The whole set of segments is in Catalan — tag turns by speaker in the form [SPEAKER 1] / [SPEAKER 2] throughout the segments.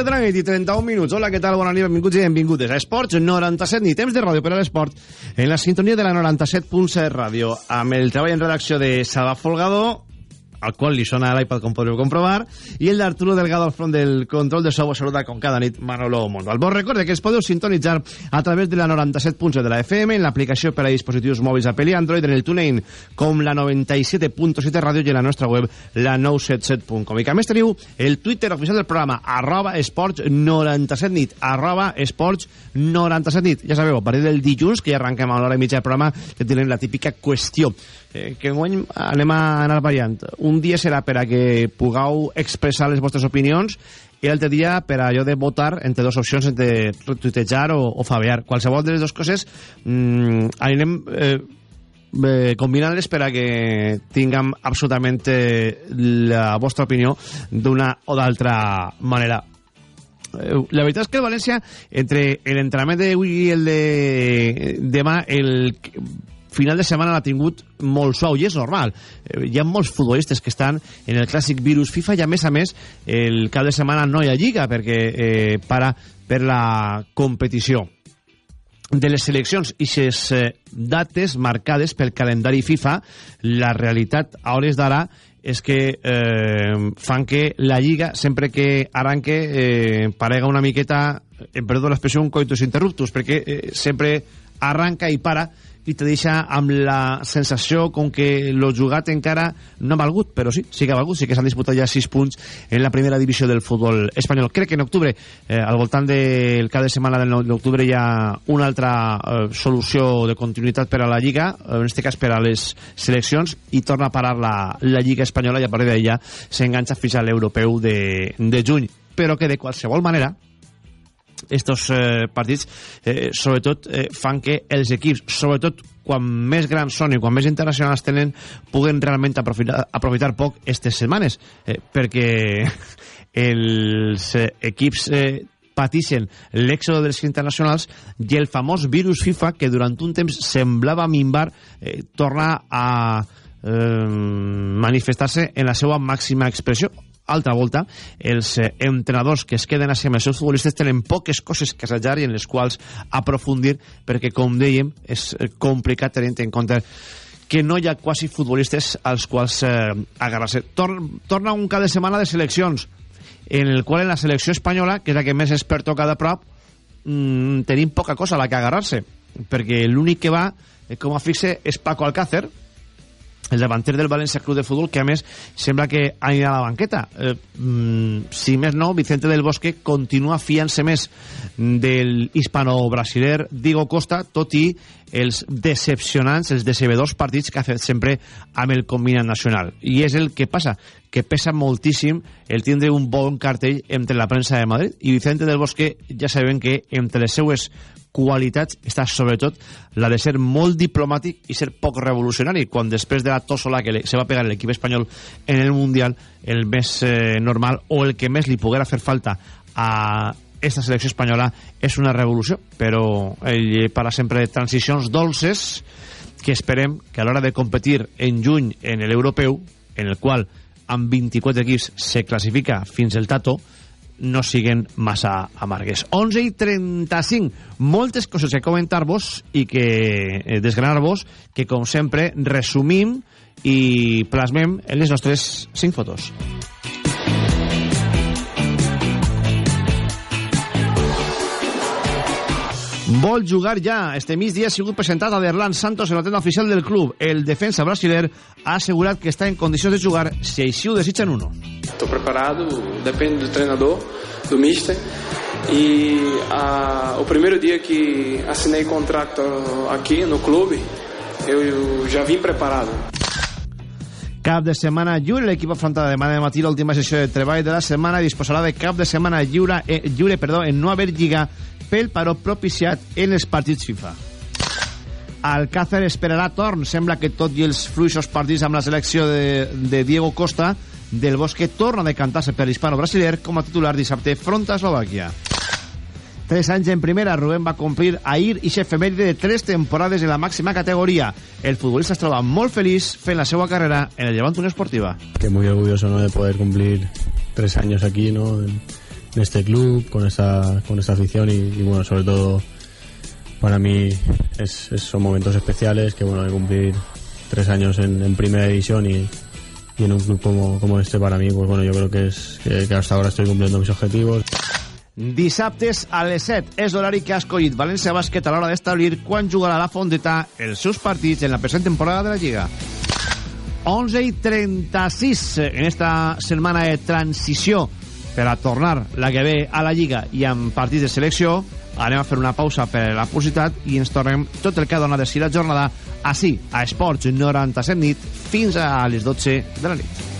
[SPEAKER 1] 11 de la nit i 31 minuts. Hola, què tal? Bona nit, benvinguts i benvingudes a Esports 97, ni temps de ràdio per a l'esport, en la sintonia de la 97.7 ràdio, amb el treball en redacció de Salva Folgado, al qual li sona l'iPad com podreu comprovar i el d'Arturo Delgado al front del control de so vos saluda com cada nit Manolo Montal vos recorde que es podeu sintonitzar a través de la 97.7 de la FM en l'aplicació per a dispositius mòbils Apple i Android en el TuneIn com la 97.7 ràdio i en la nostra web la 977.com i que a més teniu el Twitter oficial del programa arroba esports 97 nit arroba esports 97 nit. Ja sabeu, a partir del dilluns que ja arrenquem a l'hora i mitja del programa que tenen la típica qüestió. Eh, que enguany anem a anar variant. Un dia serà per a que pugueu expressar les vostres opinions i l'altre dia per a allò de votar entre dues opcions, entre tuitejar o, o favear. Qualsevol de les dues coses mmm, anirem eh, eh, combinant-les per a que tinguem absolutament eh, la vostra opinió d'una o d'altra manera eh, la veritat és que el València entre l'entrenament d'avui i el de demà el final de setmana l'ha tingut molt suau i és normal. Eh, hi ha molts futbolistes que estan en el clàssic virus FIFA i a més a més el cap de setmana no hi ha lliga perquè eh, para per la competició de les seleccions i les eh, dates marcades pel calendari FIFA la realitat a hores d'ara és que eh, fan que la Lliga, sempre que arranque, eh, parega una miqueta, eh, perdó l'expressió, un coitus interruptus, perquè eh, sempre arranca i para i te deixa amb la sensació com que lo jugat encara no ha valgut, però sí, sí que ha valgut, sí que s'han disputat ja 6 punts en la primera divisió del futbol espanyol. Crec que en octubre, eh, al voltant del cap de setmana d'octubre hi ha una altra eh, solució de continuïtat per a la Lliga, en aquest cas per a les seleccions, i torna a parar la, la Lliga espanyola i a partir d'allà s'enganxa fins a l'europeu de, de juny. Però que de qualsevol manera, estos eh, partits eh, sobretot eh, fan que els equips, sobretot quan més grans són i quan més internacionals tenen, puguen realment aprofitar, aprofitar poc aquestes setmanes, eh, perquè els eh, equips eh, patixen l'èxode dels internacionals i el famós virus FIFA, que durant un temps semblava minvar, eh, torna a eh, manifestar-se en la seva màxima expressió altra volta, els eh, entrenadors que es queden amb els seus futbolistes tenen poques coses que assajar i en les quals aprofundir, perquè, com dèiem, és eh, complicat tenint en compte que no hi ha quasi futbolistes als quals eh, agarrar-se. Tor torna un cap de setmana de seleccions, en el qual en la selecció espanyola, que és la que més es pertoca de prop, mmm, tenim poca cosa a la que agarrar-se, perquè l'únic que va, eh, com a fixe, és Paco Alcácer, el davanter del València Club de Futbol, que a més sembla que anirà a la banqueta. Eh, mm, si més no, Vicente del Bosque continua fiant-se més del hispano-brasiler Diego Costa, tot i els decepcionants, els decebedors partits que ha fet sempre amb el combinat nacional. I és el que passa, que pesa moltíssim el tindre un bon cartell entre la premsa de Madrid i Vicente del Bosque ja sabem que entre les seues qualitats està sobretot la de ser molt diplomàtic i ser poc revolucionari quan després de la tossola que se va pegar l'equip espanyol en el Mundial el més eh, normal o el que més li poguera fer falta a esta selecció espanyola és una revolució però ell para sempre transicions dolces que esperem que a l'hora de competir en juny en l'europeu en el qual amb 24 equips se classifica fins el Tato no siguen massa amargues. 11 i 35. Moltes coses que comentar-vos i que eh, desgranar-vos, que com sempre resumim i plasmem en les nostres 5 fotos. Vol jugar ja. Este migdia ha sigut presentat a Derlan Santos en la tenda oficial del club. El defensa brasiler ha assegurat que està en condicions de jugar si així ho desitgen uno.
[SPEAKER 2] Estou preparado, depende do treinador, do mister. E o primeiro dia que assinei contrato aqui no clube, eu já vim preparado.
[SPEAKER 1] Cap de setmana lliure, l'equip afronta demà de matí l'última sessió de treball de la setmana i disposarà de cap de setmana lliure, eh, lliure perdó, en no haver lliga pel paró propiciat en els partits FIFA. Alcácer esperarà torn. Sembla que tot i els fluixos partits amb la selecció de, de Diego Costa, del Bosque torna a decantar-se per l'hispano-brasiler com a titular dissabte front a Eslovàquia. Tres anys en primera, Rubén va complir ahir i efemèride de tres temporades en la màxima categoria. El futbolista es troba molt feliç fent la seva carrera en el Llevant Unió Esportiva.
[SPEAKER 3] Que muy orgulloso ¿no? de poder cumplir tres años aquí, ¿no? este club, con esta, con esta afición y, bueno, sobre todo para mí es, son momentos especiales que bueno, de cumplir tres años en, primera división y, en un club como, como este para mí, pues bueno, yo creo que, es, que, hasta ahora estoy cumpliendo mis objetivos.
[SPEAKER 1] Dissabtes a les 7 és l'horari que ha escollit València Bàsquet a l'hora d'establir quan jugarà la Fondeta els seus partits en la present temporada de la Lliga. 11 i 36 en esta setmana de transició per a tornar la que ve a la Lliga i amb partits de selecció anem a fer una pausa per la publicitat i ens tornem tot el que ha donat de si la jornada així, a Esports 97 nit fins a les 12 de la nit.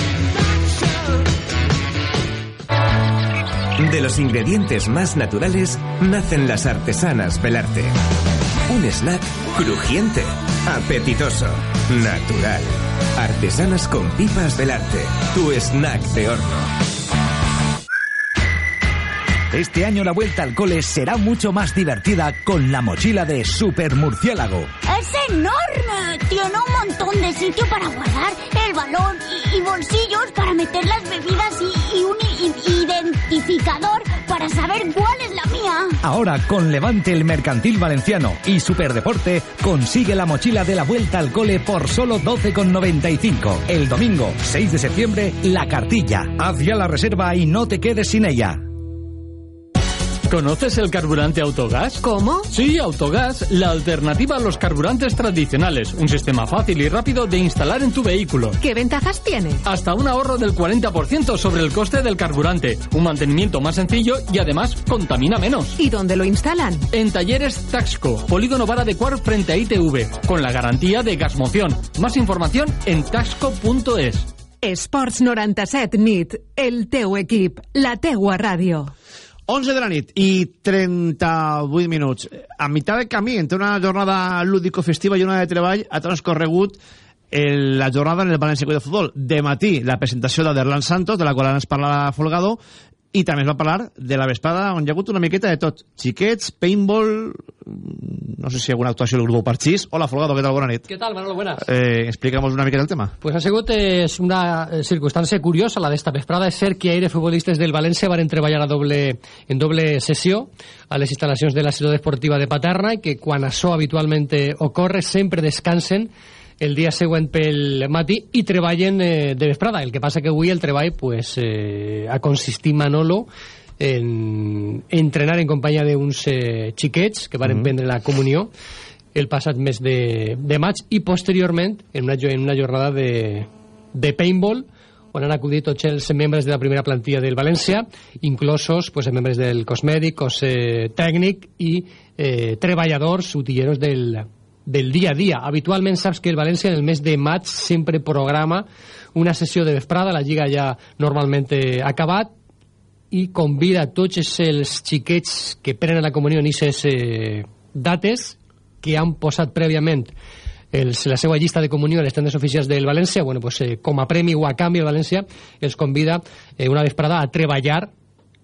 [SPEAKER 4] De los ingredientes más naturales nacen las artesanas Belarte. Un snack crujiente, apetitoso, natural. Artesanas con pipas Belarte, tu snack de horno.
[SPEAKER 5] Este año la vuelta al cole será mucho más divertida con la mochila de Super Murciélago.
[SPEAKER 6] ¡Es enorme! Tiene un montón de sitio para guardar el balón y, bolsillos para meter las bebidas y, un identificador para saber cuál es la mía.
[SPEAKER 5] Ahora con Levante el Mercantil Valenciano y Superdeporte consigue la mochila de la vuelta al cole por solo 12,95. El domingo 6 de septiembre, la cartilla. Haz ya la reserva y no te quedes sin ella.
[SPEAKER 7] ¿Conoces el carburante autogás?
[SPEAKER 8] ¿Cómo?
[SPEAKER 7] Sí, autogás, la alternativa a los carburantes tradicionales. Un sistema fácil y rápido de instalar en tu vehículo.
[SPEAKER 8] ¿Qué ventajas tiene?
[SPEAKER 7] Hasta un ahorro del 40% sobre el coste del carburante, un mantenimiento más sencillo y además contamina menos.
[SPEAKER 8] ¿Y dónde lo instalan?
[SPEAKER 7] En talleres Taxco, Polígono Vara de Cuar frente a ITV, con la garantía de gasmoción. Más información en taxco.es.
[SPEAKER 8] Sports 97 NIT, el teu equip, la teua ràdio.
[SPEAKER 1] 11 de la nit i 38 minuts. A meitat del camí, entre una jornada lúdico-festiva i una de treball, ha transcorregut el, la jornada en el València de Futbol. De matí, la presentació d'Aderlan Santos, de la qual ens parla Folgado, i també es va parlar de la vespada on hi ha hagut una miqueta de tot. Xiquets, paintball, no sé si alguna actuació del grup Parchís. Hola, Folgado, què tal? Bona nit.
[SPEAKER 9] Què tal, Manolo? Buenas.
[SPEAKER 1] Eh, explica'mos una miqueta el tema.
[SPEAKER 9] Pues ha sigut és una eh, circumstància curiosa la d'esta vesprada. És cert que aire futbolistes del València van treballar a doble, en doble sessió a les instal·lacions de la ciutat esportiva de Paterna i que quan això habitualment ocorre sempre descansen el dia següent pel matí i treballen eh, de vesprada. El que passa que avui el treball pues, eh, ha consistit Manolo en entrenar en companyia d'uns eh, xiquets que van mm -hmm. prendre la comunió el passat mes de, de maig i posteriorment en una, en una jornada de, de paintball on han acudit tots els membres de la primera plantilla del València, inclosos pues, membres del cosmèdic, cos eh, tècnic i eh, treballadors, utilleros del, del dia a dia. Habitualment saps que el València en el mes de maig sempre programa una sessió de vesprada, la Lliga ja normalment ha acabat, i convida tots els xiquets que prenen la comunió en aquestes eh, dates que han posat prèviament els, la seva llista de comunió a les tendes oficials del València, bueno, pues, eh, com a premi o a canvi el València els convida eh, una vesprada a treballar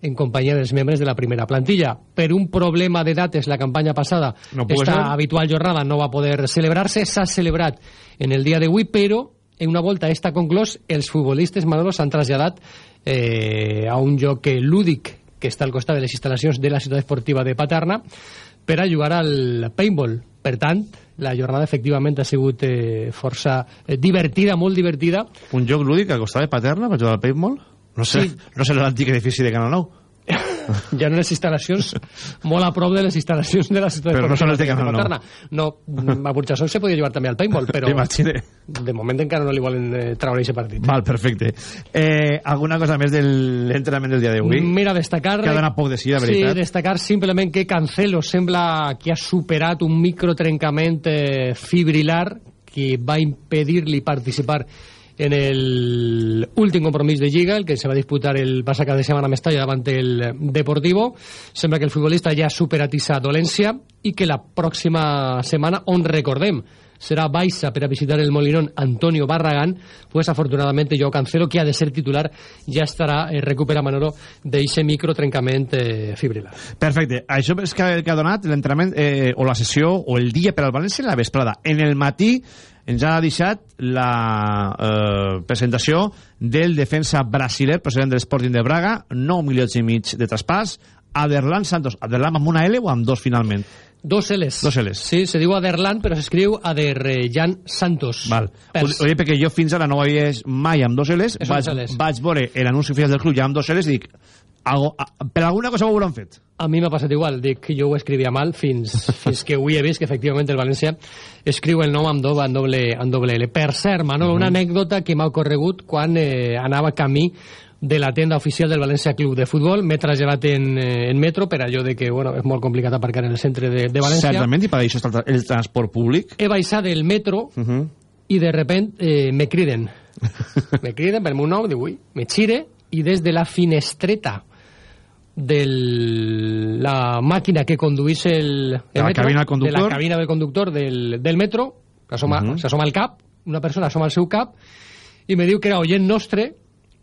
[SPEAKER 9] en companyia dels membres de la primera plantilla. Per un problema de dates, la campanya passada, no esta ser? habitual jornada no va poder celebrar-se, s'ha celebrat en el dia d'avui, però en una volta esta conclòs, els futbolistes Manolo s'han traslladat eh, a un joc lúdic que està al costat de les instal·lacions de la ciutat esportiva de Paterna per a jugar al paintball. Per tant, la jornada efectivament ha sigut eh, força eh, divertida, molt divertida.
[SPEAKER 1] Un joc lúdic al costat de Paterna per jugar al paintball? No sé, sí. no sé l'antic edifici de Canal Nou.
[SPEAKER 9] ja no les instal·lacions molt a prop de les instal·lacions de la ciutat
[SPEAKER 1] però no són les de Canal
[SPEAKER 9] Nou no, a Burjassot se podia jugar també al paintball però de moment encara no li volen eh, treure aquest partit
[SPEAKER 1] Val, perfecte eh, alguna cosa més de l'entrenament del dia d'avui?
[SPEAKER 9] mira, destacar
[SPEAKER 1] que ha donat poc de sí, la veritat
[SPEAKER 9] sí, destacar simplement que Cancelo sembla que ha superat un microtrencament eh, fibrilar que va impedir-li participar en el últim compromís de Lliga, el que se va disputar el passat de setmana a Mestalla davant el Deportivo. Sembla que el futbolista ja ha superat aquesta dolència i que la pròxima setmana, on recordem, serà baixa per a visitar el Molinón Antonio Barragán, pues afortunadamente Joao Cancelo, que ha de ser titular, ja estarà eh, recupera Manolo d'eixe microtrencament eh, fibrilar.
[SPEAKER 1] Perfecte. Això és que, que ha donat l'entrenament eh, o la sessió o el dia per al València en la vesprada. En el matí ens ha deixat la eh, presentació del defensa brasiler procedent de l'Sporting de Braga, 9 milions i mig de traspàs, Aderlan Santos. Aderlan amb una L o amb dos finalment?
[SPEAKER 9] Dos L's.
[SPEAKER 1] Dos L's.
[SPEAKER 9] Sí, se diu Aderlan, però s'escriu Aderjan Santos.
[SPEAKER 1] Val.
[SPEAKER 9] Pers.
[SPEAKER 1] Oye, perquè jo fins ara no ho havia mai amb dos L's.
[SPEAKER 9] És
[SPEAKER 1] Vaig,
[SPEAKER 9] Ls.
[SPEAKER 1] vaig veure l'anunci oficial del club ja amb dos L's i dic, algo, a, per alguna cosa ho hauran fet.
[SPEAKER 9] A mi m'ha passat igual, dic que jo ho escrivia mal fins, fins que avui he vist que efectivament el València escriu el nom amb doble, amb doble, amb doble L. Per cert, Manolo, una anècdota que m'ha ocorregut quan eh, anava camí de la tenda oficial del València Club de Futbol. M'he traslladat en, eh, en metro per allò de que bueno, és molt complicat aparcar en el centre de, de València.
[SPEAKER 1] Certament, i per això està el, tra- el transport públic.
[SPEAKER 9] He baixat del metro
[SPEAKER 1] Uh -huh.
[SPEAKER 9] i de repent eh, me criden. me criden per meu nom, dic, ui, me xire i des de la finestreta de la màquina que conduís el, el
[SPEAKER 1] De la
[SPEAKER 9] metro,
[SPEAKER 1] cabina del conductor.
[SPEAKER 9] de la cabina del conductor del, del metro, s'assoma
[SPEAKER 1] Mhm.
[SPEAKER 9] s'assoma al cap, una persona assoma al seu cap i me diu que era oient nostre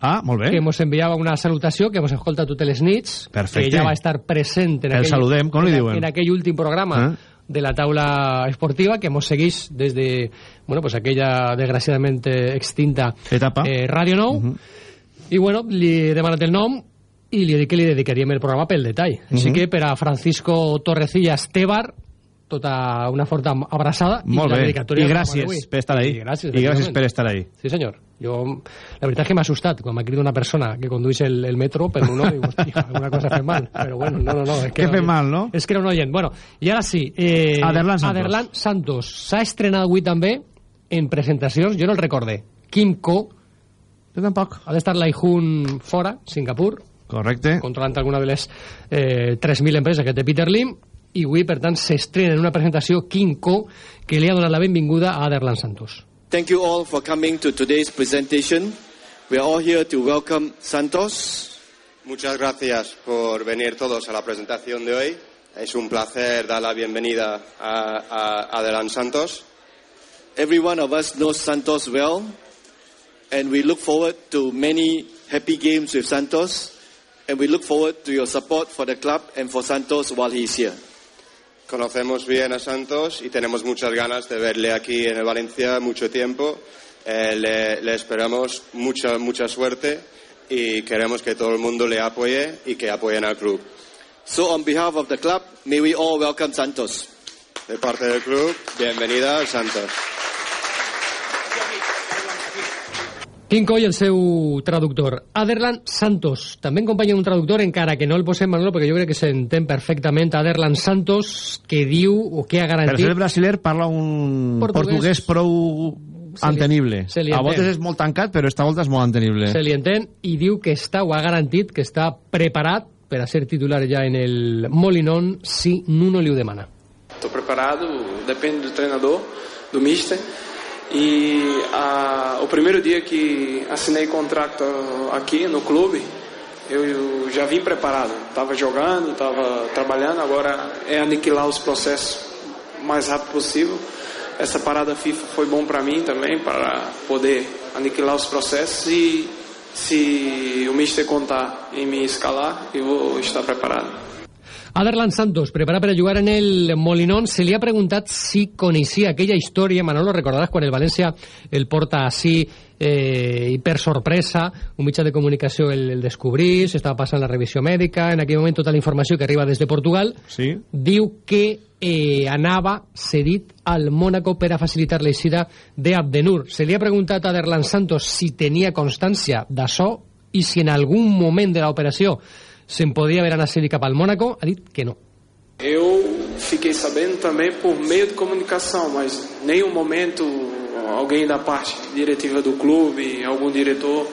[SPEAKER 1] Ah, molt bé.
[SPEAKER 9] que ens enviava una salutació que ens escolta totes les nits
[SPEAKER 1] Perfecte.
[SPEAKER 9] que ja va estar present en,
[SPEAKER 1] El saludem, com li
[SPEAKER 9] en,
[SPEAKER 1] diuen?
[SPEAKER 9] en aquell últim programa
[SPEAKER 1] Eh?
[SPEAKER 9] de la taula esportiva que ens segueix des de bueno, pues aquella desgraciadament eh, extinta
[SPEAKER 1] Etapa.
[SPEAKER 9] eh, Radio Nou
[SPEAKER 1] Mhm.
[SPEAKER 9] i bueno, li he demanat el nom i li he dit que li dedicaríem el programa pel detall així
[SPEAKER 1] Mhm.
[SPEAKER 9] que per a Francisco Torrecillas Tebar tota una forta abraçada
[SPEAKER 1] Molt
[SPEAKER 9] i la
[SPEAKER 1] bé.
[SPEAKER 9] dedicatòria
[SPEAKER 1] I gràcies per estar ahí.
[SPEAKER 9] I gràcies,
[SPEAKER 1] I gràcies per estar ahí.
[SPEAKER 9] Sí, senyor. Jo, la veritat és que m'ha assustat quan m'ha cridat una persona que condueix el, el metro per un nom i dic, hòstia, alguna cosa fet mal. Però bueno, no, no, no. És que
[SPEAKER 1] Què fem
[SPEAKER 9] un-
[SPEAKER 1] mal, no?
[SPEAKER 9] És que era un oient. Bueno, i ara sí. Eh,
[SPEAKER 1] Aderlan Santos.
[SPEAKER 9] Aderlan Santos. S'ha estrenat avui també en presentacions, jo no el recorde. Kim Ko,
[SPEAKER 1] Jo tampoc.
[SPEAKER 9] ha d'estar l'Aihun fora, Singapur,
[SPEAKER 1] Correcte.
[SPEAKER 9] controlant alguna de les eh, 3.000 empreses que té Peter Lim, i avui, per tant, s'estrena en una presentació Kim Ko, que li ha donat la benvinguda a Aderlan Santos.
[SPEAKER 10] Thank you all for coming to today's presentation. We are all here to welcome Santos.
[SPEAKER 11] Muchas gracias por venir todos a la presentación de hoy. Es un placer dar la bienvenida a, a Adelan Santos.
[SPEAKER 10] Every one of us knows Santos well, and we look forward to many happy games with Santos, and we look forward to your support for the club and for Santos while he's here.
[SPEAKER 11] Conocemos bien a Santos y tenemos muchas ganas de verle aquí en el Valencia mucho tiempo. Eh, le, le esperamos mucha, mucha suerte y queremos que todo el mundo le apoye y que apoyen al club.
[SPEAKER 10] So, on behalf of the club, may we all welcome Santos.
[SPEAKER 11] De parte del club, bienvenida a Santos.
[SPEAKER 9] Quin coi el seu traductor? Aderlan Santos. També en companyia d'un traductor, encara que no el posem, Manolo, perquè jo crec que s'entén perfectament. Aderlan Santos, que diu, o que ha
[SPEAKER 1] Per
[SPEAKER 9] garantit...
[SPEAKER 1] ser brasiler parla un
[SPEAKER 9] Portuguès.
[SPEAKER 1] portuguès, prou
[SPEAKER 9] Se li-
[SPEAKER 1] entenible.
[SPEAKER 9] se li
[SPEAKER 1] A voltes és molt tancat, però esta volta és molt entenible.
[SPEAKER 9] Se li entén i diu que està, o ha garantit, que està preparat per a ser titular ja en el Molinón si Nuno li ho demana.
[SPEAKER 2] Estou preparado, depende do treinador, do mister. E a, o primeiro dia que assinei contrato aqui no clube, eu, já vim preparado. Estava jogando, estava trabalhando, agora é aniquilar os processos o mais rápido possível. Essa parada FIFA foi bom para mim também, para poder aniquilar os processos e se o mister contar em me escalar, eu vou estar preparado.
[SPEAKER 9] Aderlan Santos, preparat per a jugar en el Molinón, se li ha preguntat si coneixia aquella història, Manolo, recordaràs quan el València el porta així eh, i per sorpresa, un mitjà de comunicació el, el descobrís, estava passant la revisió mèdica, en aquell moment tota la informació que arriba des de Portugal,
[SPEAKER 1] Sí.
[SPEAKER 9] diu que eh, anava cedit al Mónaco per a facilitar l'eixida d'Abdenur. Se li ha preguntat a Aderlan Santos si tenia constància d'això i si en algun moment de l'operació se'n podia haver anat cap al Mónaco, ha dit que no.
[SPEAKER 2] Eu fiquei sabendo também por meio de comunicação, mas nenhum momento alguém da parte diretiva do clube, algum diretor,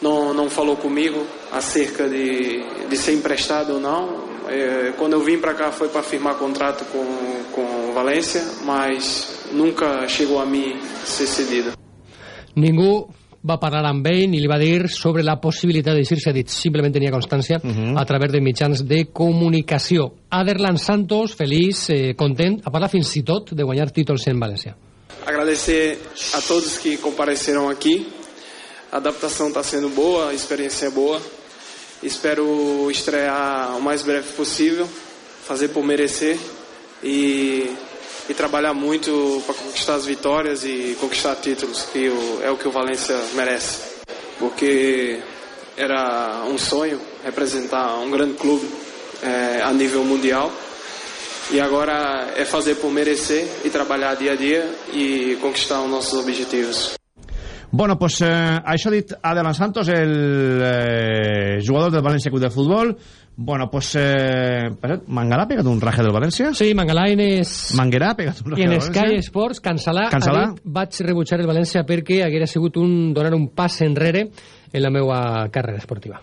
[SPEAKER 2] não, não falou comigo acerca de, de ser emprestado ou não. É, quando eu vim para cá foi para firmar contrato com, com Valência, mas nunca chegou a mim ser cedido.
[SPEAKER 9] Ningú va parlar amb ell i li va dir sobre la possibilitat d'eixir-se dit. Simplement tenia constància uh -huh. a través de mitjans de comunicació. Aderlan Santos, feliç, eh, content a parlar fins i tot de guanyar títols en València.
[SPEAKER 2] Agradecer a todos que compareceram aqui. A adaptação está sendo boa, a experiência é boa. Espero estrear o mais breve possível fazer por merecer e e trabalhar muito para conquistar as vitórias e conquistar títulos, que é o que o Valência merece. Porque era um sonho representar um grande clube é, a nível mundial. E agora é fazer por merecer e trabalhar dia a dia e conquistar os nossos objetivos.
[SPEAKER 1] Bueno, pues eh, això ha dit Adelan Santos, el eh, jugador del València Club de Futbol. Bueno, pues... Eh, Mangalà ha pegat un raje del València?
[SPEAKER 9] Sí, Mangalà en es...
[SPEAKER 1] Manguerà ha pegat un raje
[SPEAKER 9] del
[SPEAKER 1] València?
[SPEAKER 9] I en Sky Sports, Cancelà,
[SPEAKER 1] Cancelà?
[SPEAKER 9] ha dit vaig rebutjar el València perquè haguera sigut un, donar un pas enrere en la meva carrera esportiva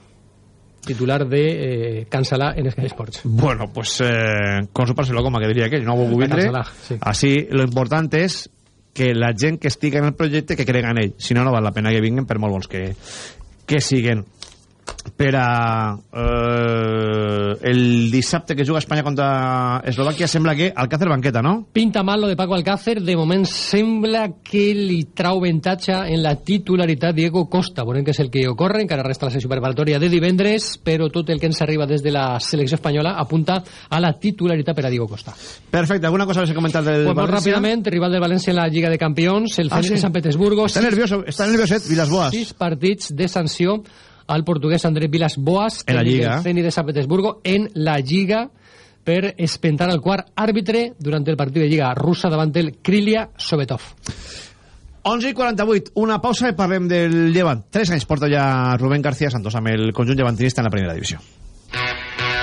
[SPEAKER 9] titular de eh, Cancelà en Sky Sports.
[SPEAKER 1] Bueno, pues eh, con su pase lo coma, que diría que no volgut vindre.
[SPEAKER 9] Sí.
[SPEAKER 1] Así, lo importante es que la gent que estigui en el projecte que cregui en ell. Si no, no val la pena que vinguen per molt bons que, que siguen per a eh, el dissabte que juga Espanya contra Eslovàquia sembla que Alcácer banqueta, no?
[SPEAKER 9] Pinta mal lo de Paco Alcácer de moment sembla que li trau avantatge en la titularitat Diego Costa veurem que és el que ocorre, encara resta la sessió preparatòria de divendres, però tot el que ens arriba des de la selecció espanyola apunta a la titularitat per a Diego Costa
[SPEAKER 1] Perfecte, alguna cosa més a comentar del
[SPEAKER 9] pues
[SPEAKER 1] València?
[SPEAKER 9] ràpidament, rival del València en la Lliga de Campions el
[SPEAKER 1] Ah,
[SPEAKER 9] Zenit
[SPEAKER 1] sí?
[SPEAKER 9] de Sant Petersburgo
[SPEAKER 1] Està
[SPEAKER 9] sis-
[SPEAKER 1] nervioso, està nervioset, Vilas-Boas.
[SPEAKER 9] sis partits de sanció al portuguès André Vilas Boas
[SPEAKER 1] En la Lliga.
[SPEAKER 9] Zenit de Sant Petersburgo en la Lliga per espentar el quart àrbitre durant el partit de Lliga russa davant el Krylia Sovetov
[SPEAKER 1] 11 i 48, una pausa i parlem del Llevant. Tres anys porta ja Rubén García Santos amb el conjunt llevantinista en la primera divisió.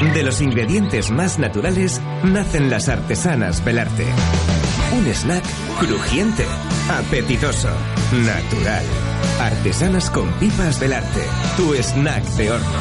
[SPEAKER 4] De los ingredientes más naturales nacen las artesanas Belarte. Un snack crujiente, apetitoso, natural. Artesanas con pipas Belarte. Tu snack de horno.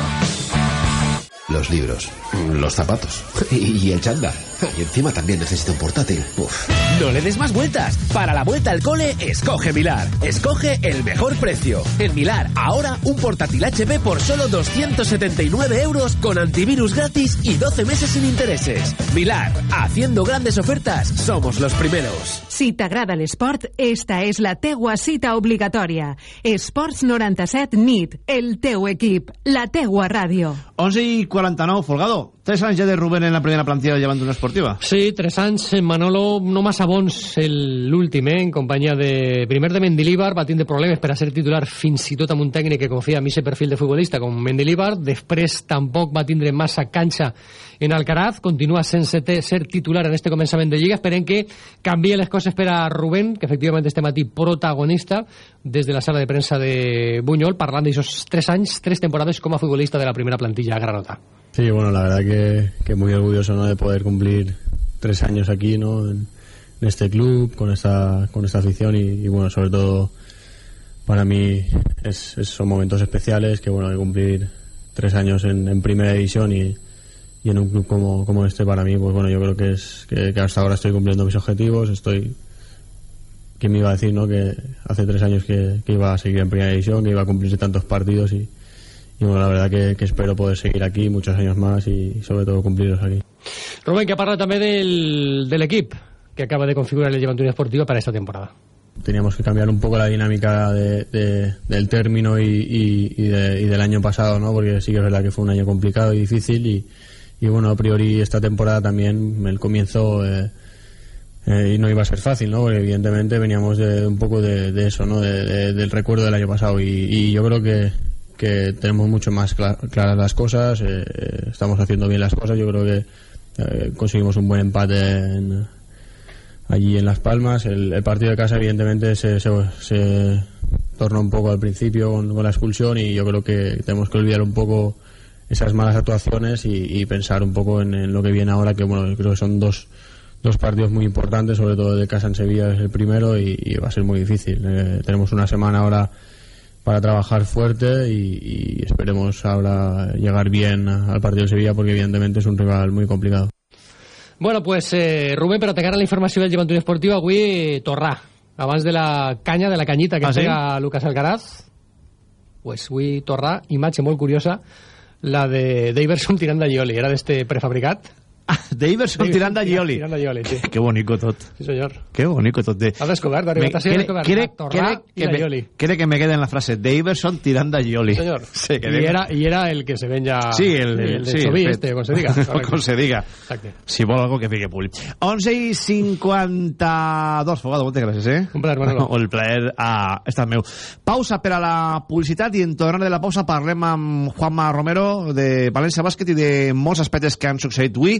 [SPEAKER 12] Los libros, los zapatos y, el chándal. Y encima también necesita un portátil. Uf.
[SPEAKER 13] No le des más vueltas. Para la vuelta al cole, escoge Milar. Escoge el mejor precio. En Milar, ahora un portátil HP por solo 279 euros con antivirus gratis y 12 meses sin intereses. Milar, haciendo grandes ofertas, somos los primeros.
[SPEAKER 14] Si t'agrada l'esport, esta és la teua cita obligatòria. Esports 97 NIT, el teu equip, la teua ràdio.
[SPEAKER 1] 11 i 49, Folgado. Tres anys ja de Rubén en la primera plantilla llevant una esportiva.
[SPEAKER 9] Sí, tres anys en Manolo, no massa bons l'últim, eh, en companyia de... Primer de Mendilibar, va tindre problemes per a ser titular fins i tot amb un tècnic que confia en aquest perfil de futbolista com Mendilibar, després tampoc va tindre massa canxa en Alcaraz, continua sense ser titular en este començament de Lliga, esperem que canvie les coses per a Rubén, que efectivament este matí protagonista des de la sala de premsa de Buñol, parlant d'aixòs tres anys, tres temporades com a futbolista de la primera plantilla granota.
[SPEAKER 3] Sí, bueno, la verdad que, que muy orgulloso ¿no? de poder cumplir tres años aquí, ¿no? En, en este club, con esta, con esta afición y, y, bueno, sobre todo para mí es, es- son momentos especiales que bueno, de cumplir tres años en, en primera división y, y en un club como, como este para mí, pues bueno, yo creo que es que, que hasta ahora estoy cumpliendo mis objetivos, estoy ¿Quién me iba a decir, no? Que hace tres años que, que iba a seguir en primera división, que iba a cumplirse tantos partidos y, y bueno, la verdad que, que espero poder seguir aquí muchos años más y sobre todo cumplirlos aquí.
[SPEAKER 9] Rubén, que parla també del, de l'equip que acaba de configurar el Llevant Unión Esportiva para esta temporada.
[SPEAKER 3] Teníamos que cambiar un poco la dinámica de- de- del término y, y- y de- y del año pasado, ¿no? Porque sí que es verdad que fue un año complicado y difícil y, y bueno, a priori esta temporada también, el comienzo eh, eh, y no iba a ser fácil, ¿no? Porque evidentemente veníamos de un poco de, de eso, ¿no? De- de- del recuerdo del año pasado y, y yo creo que, que tenemos mucho más cla- claras las cosas, eh, eh, estamos haciendo bien las cosas, yo creo que eh, conseguimos un buen empate en, allí en Las Palmas. El, el partido de casa, evidentemente, se, se, torna un poco al principio con la expulsión y yo creo que tenemos que olvidar un poco esas malas actuaciones y, y pensar un poco en, en, lo que viene ahora, que bueno, creo que son dos, dos partidos muy importantes, sobre todo de casa en Sevilla es el primero y, y va a ser muy difícil. Eh, tenemos una semana ahora para trabajar fuerte y, y, esperemos ahora llegar bien al partido de Sevilla porque evidentemente es un rival muy complicado.
[SPEAKER 9] Bueno, pues eh, Rubén, per atacar la informació del Joventut Esportiu, avui Torrà, abans de la canya, de la canyita que
[SPEAKER 1] Ah, sí?
[SPEAKER 9] pega Lucas Alcaraz, pues avui Torrà, imatge molt curiosa, la de Daverson tirant de Gioli, era d'este prefabricat.
[SPEAKER 1] Daverson tirant de Gioli.
[SPEAKER 9] Tirant de Gioli, sí.
[SPEAKER 1] Que bonico tot.
[SPEAKER 9] Sí, senyor.
[SPEAKER 1] Que bonico tot. De...
[SPEAKER 9] Ha descobert, ha arribat descobert
[SPEAKER 1] crec,
[SPEAKER 9] a Torrà
[SPEAKER 1] crec,
[SPEAKER 9] i
[SPEAKER 1] que me,
[SPEAKER 9] Gioli.
[SPEAKER 1] crec que me queda en la frase Daverson tirant de Gioli.
[SPEAKER 9] Señor.
[SPEAKER 1] Sí, que
[SPEAKER 9] y, era, y era el que se ven ya...
[SPEAKER 1] Sí, el,
[SPEAKER 9] el de
[SPEAKER 1] sí,
[SPEAKER 9] Xoví,
[SPEAKER 1] el
[SPEAKER 9] este,
[SPEAKER 1] fet.
[SPEAKER 9] com se diga.
[SPEAKER 1] Com se diga.
[SPEAKER 9] Exacte.
[SPEAKER 1] Si vol algo que fique pull. 11 i 52. Fogado, moltes gràcies, eh?
[SPEAKER 9] Un plaer, Manolo.
[SPEAKER 1] El plaer ha estat meu. Pausa per a la publicitat i en tornar de la pausa parlem amb Juanma Romero de València Bàsquet i de molts aspectes que han succeït avui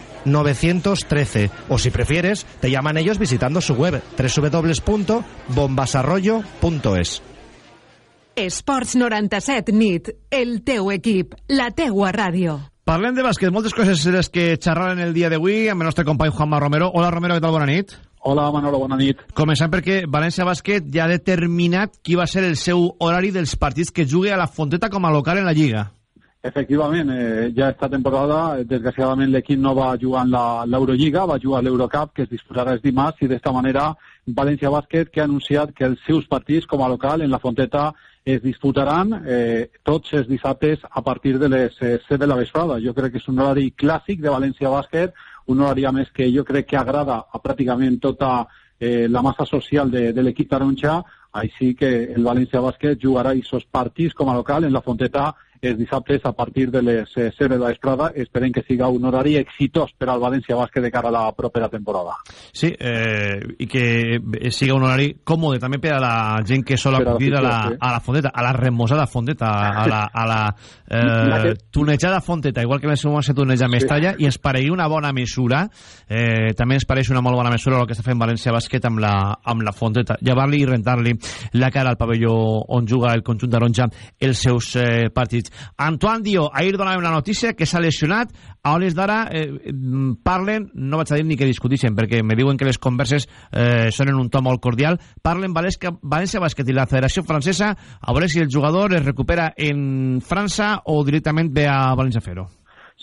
[SPEAKER 15] 913 o si prefieres te llaman ellos visitando su web www.bombasarroyo.es
[SPEAKER 14] Esports 97 nit, el teu equip, la teua ràdio.
[SPEAKER 1] Parlem de bàsquet, moltes coses les que xerraren el dia d'avui amb el nostre company Juanma Romero. Hola Romero, què tal? Bona nit.
[SPEAKER 16] Hola Manolo, bona nit.
[SPEAKER 1] Començant perquè València Bàsquet ja ha determinat qui va ser el seu horari dels partits que jugui a la Fonteta com a local en la Lliga.
[SPEAKER 16] Efectivament, eh, ja esta temporada, eh, desgraciadament, l'equip no va jugar en l'Eurolliga, va jugar a l'Eurocup, que es disputarà els dimarts, i d'esta manera València Bàsquet que ha anunciat que els seus partits com a local en la Fonteta es disputaran eh, tots els dissabtes a partir de les eh, 7 de la vesprada. Jo crec que és un horari clàssic de València Bàsquet, un horari a més que jo crec que agrada a pràcticament tota eh, la massa social de, de l'equip taronja, així que el València Bàsquet jugarà aquests partits com a local en la Fonteta els dissabtes a partir de les eh, 7 de la vesprada. Esperem que siga un horari exitós per al València Bàsquet de cara a la propera temporada.
[SPEAKER 1] Sí, eh, i que siga un horari còmode també per a la gent que sol acudir a la, a la Fonteta, a la remosada Fonteta, a la, a la eh, tunejada Fonteta, igual que en el seu moment se tuneja Mestalla, i ens pareix una bona mesura, eh, també ens pareix una molt bona mesura el que està fent València Bàsquet amb la, amb la Fonteta, llevar-li i rentar-li la cara al pavelló on juga el conjunt taronja els seus eh, partits. Antoine Dio, ahir donàvem la notícia que s'ha lesionat, a hores d'ara eh, mm, parlen, no vaig a dir ni que discutixen, perquè me diuen que les converses eh, són en un to molt cordial, parlen València, València Bàsquet i la Federació Francesa a veure si el jugador es recupera en França o directament ve a València a fer-ho.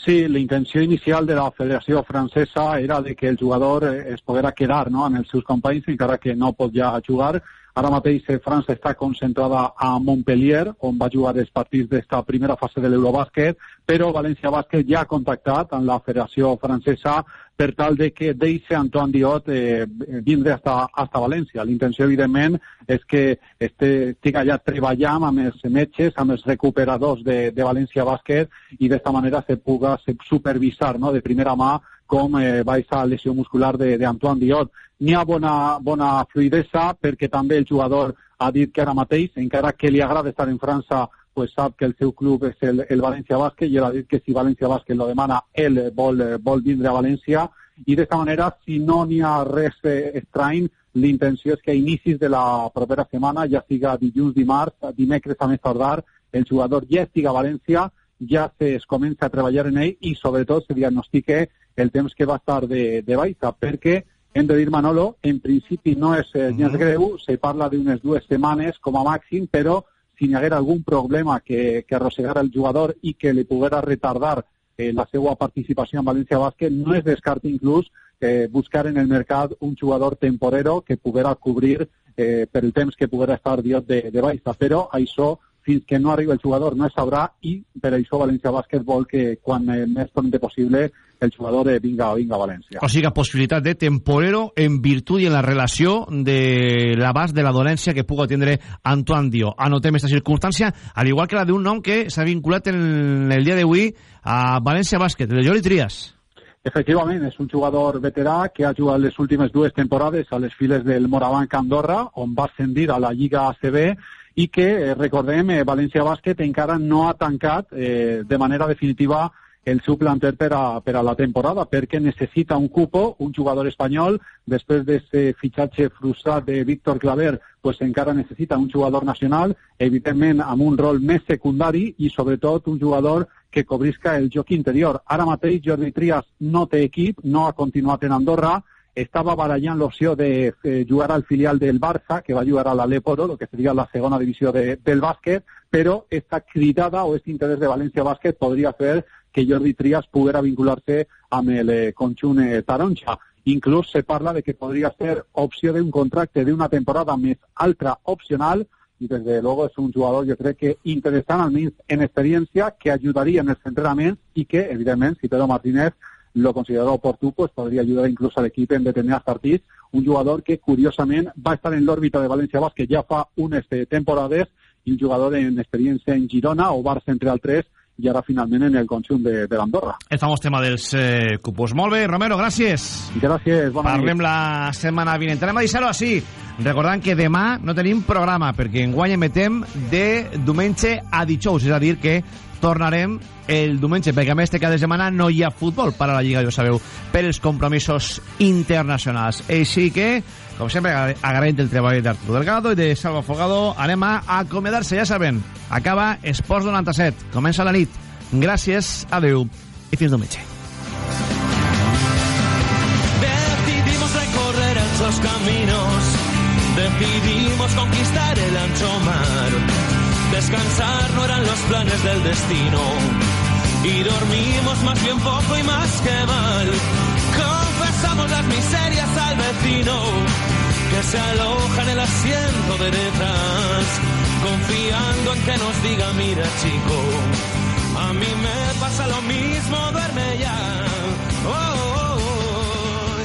[SPEAKER 16] Sí, la intenció inicial de la Federació Francesa era de que el jugador eh, es poguera quedar no, amb els seus companys encara que no pot ja jugar. Ara mateix eh, França està concentrada a Montpellier, on va jugar els partits d'esta primera fase de l'Eurobàsquet, però València Bàsquet ja ha contactat amb la Federació Francesa per tal de que deixi Antoine Diot eh, vindre hasta, hasta València. La intenció, evidentment, és que este, estic allà treballant amb els metges, amb els recuperadors de, de València Bàsquet i d'esta manera se puga se supervisar no, de primera mà com eh, va aquesta lesió muscular d'Antoine Diot. N'hi ha bona, bona fluidesa perquè també el jugador ha dit que ara mateix, encara que li agrada estar en França, pues sap que el seu club és el, el València Bàsquet i ha dit que si València Bàsquet lo demana, ell vol, vol vindre a València. I d'esta manera, si no n'hi ha res eh, estrany, l'intenció és que a inicis de la propera setmana, ja siga dilluns, dimarts, dimecres a més tardar, el jugador ja estiga a València, ja se es comença a treballar en ell i sobretot se diagnostique el temps que va estar de, de baixa, perquè hem de dir, Manolo, en principi no és eh, gens greu, se parla d'unes dues setmanes com a màxim, però si hi haguera algun problema que, que arrossegara el jugador i que li poguera retardar eh, la seva participació en València Bàsquet, no es descarta inclús eh, buscar en el mercat un jugador temporero que poguera cobrir eh, per el temps que poguera estar diot de, de baixa, però això fins que no arriba el jugador no es sabrà i per això València Bàsquet vol que quan eh, més pronte possible el jugador eh, vinga, vinga a València.
[SPEAKER 1] O sigui, possibilitat de temporero en virtut i en la relació de l'abast de la dolència que puga tindre Antoine Dio. Anotem aquesta circumstància, al igual que la d'un nom que s'ha vinculat en el dia d'avui a València Bàsquet, el de Jordi Trias.
[SPEAKER 16] Efectivament, és un jugador veterà que ha jugat les últimes dues temporades a les files del Morabanc Andorra, on va ascendir a la Lliga ACB i que, eh, recordem, eh, València Bàsquet encara no ha tancat eh, de manera definitiva el seu planter per a, per a la temporada, perquè necessita un cupo, un jugador espanyol, després d'aquest fitxatge frustrat de Víctor Claver, pues encara necessita un jugador nacional, evidentment amb un rol més secundari i sobretot un jugador que cobrisca el joc interior. Ara mateix Jordi Trias no té equip, no ha continuat en Andorra, estava barallant l'opció de eh, jugar al filial del Barça, que va jugar a l'Aleporo, el que seria la segona divisió de, del bàsquet, però esta cridada o este interès de València Bàsquet podria fer que Jordi Trias poguera vincular-se amb el eh, conjunt se parla de que podria ser opció d'un contracte d'una temporada més altra opcional y desde luego es un jugador yo creo que interessant almenys en experiència que ajudaria en els entrenaments i que evidentment si Pedro Martínez lo considera oportú pues podria ajudar inclús a l'equip en determinats partits un jugador que curiosament va estar en l'òrbita de València Bàsquet ja fa unes temporades i un jugador en experiència en Girona o Barça entre altres i ara finalment en el conjunt de, de l'Andorra.
[SPEAKER 1] El famós tema dels eh, cupos. Molt bé, Romero, gràcies.
[SPEAKER 16] Gràcies, bona
[SPEAKER 1] Parlem
[SPEAKER 16] nit.
[SPEAKER 1] la setmana vinent. Anem a deixar-ho així. Recordant que demà no tenim programa, perquè enguany emetem de diumenge a dijous, és a dir que tornarem el diumenge, perquè a més de cada setmana no hi ha futbol per a la Lliga, ja sabeu, per els compromisos internacionals. Així que, com sempre, agraint el treball d'Arturo Delgado i de Salva Fogado, anem a acomiadar-se, ja saben. Acaba Esports 97, comença la nit. Gràcies, adeu i fins diumenge.
[SPEAKER 17] Decidimos recorrer anchos caminos, decidimos conquistar el ancho mar. Descansar no eran los planes del destino y dormimos más bien poco y más que mal. Confesamos las miserias al vecino que se aloja en el asiento de detrás, confiando en que nos diga, mira chico, a mí me pasa lo mismo, duerme ya. Oh, oh, oh.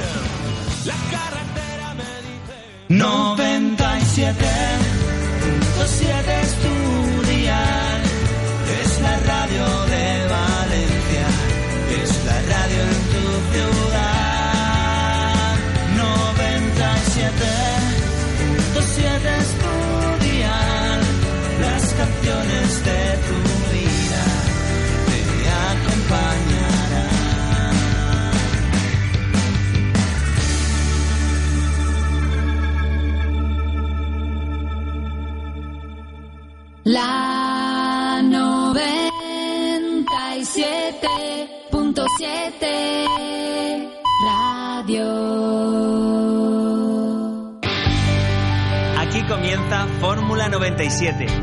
[SPEAKER 17] La carretera me dice
[SPEAKER 18] 97.7 es tu
[SPEAKER 19] Escuela 97.